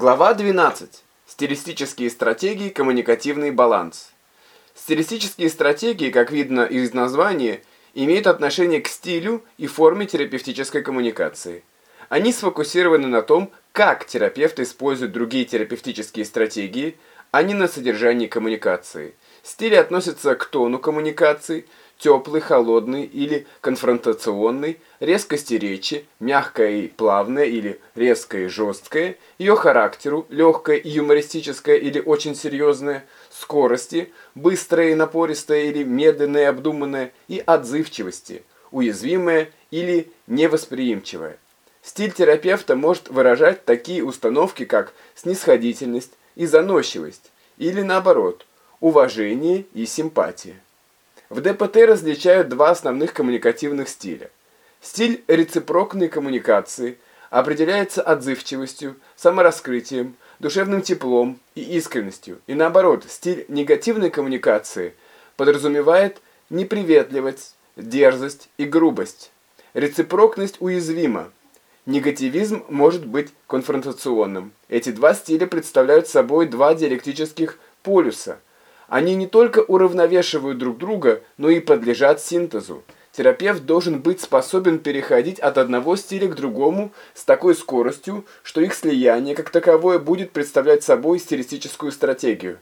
Глава 12. Стилистические стратегии, коммуникативный баланс. Стилистические стратегии, как видно из названия, имеют отношение к стилю и форме терапевтической коммуникации. Они сфокусированы на том, как терапевт использует другие терапевтические стратегии, а не на содержании коммуникации. Стили относятся к тону коммуникации, теплый, холодный или конфронтационный, резкости речи, мягкая и плавная или резкая и жесткая, ее характеру, легкая и юмористическая или очень серьезная, скорости, быстрая и напористая или медленная и обдуманная, и отзывчивости, уязвимая или невосприимчивая. Стиль терапевта может выражать такие установки, как снисходительность и заносчивость, или наоборот, уважение и симпатия. В ДПТ различают два основных коммуникативных стиля. Стиль рецепрокной коммуникации определяется отзывчивостью, самораскрытием, душевным теплом и искренностью. И наоборот, стиль негативной коммуникации подразумевает неприветливость, дерзость и грубость. Рецепрокность уязвима. Негативизм может быть конфронтационным. Эти два стиля представляют собой два диалектических полюса – они не только уравновешивают друг друга, но и подлежат синтезу. Терапевт должен быть способен переходить от одного стиля к другому с такой скоростью, что их слияние как таковое будет представлять собой стилистическую стратегию.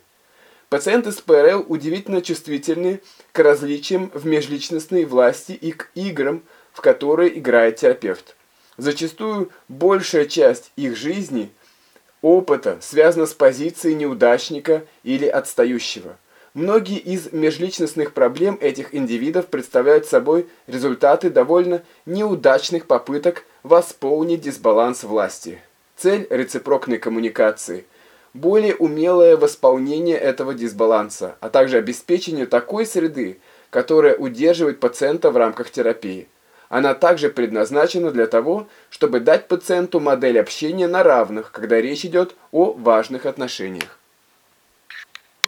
Пациенты с ПРЛ удивительно чувствительны к различиям в межличностной власти и к играм, в которые играет терапевт. Зачастую большая часть их жизни – опыта связано с позицией неудачника или отстающего. Многие из межличностных проблем этих индивидов представляют собой результаты довольно неудачных попыток восполнить дисбаланс власти. Цель рецепрокной коммуникации – более умелое восполнение этого дисбаланса, а также обеспечение такой среды, которая удерживает пациента в рамках терапии. Она также предназначена для того, чтобы дать пациенту модель общения на равных, когда речь идет о важных отношениях.